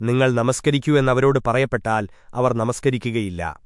നിങ്ങൾ നമസ്കരിക്കൂ എന്നവരോട് പറയപ്പെട്ടാൽ അവർ നമസ്കരിക്കുകയില്ല.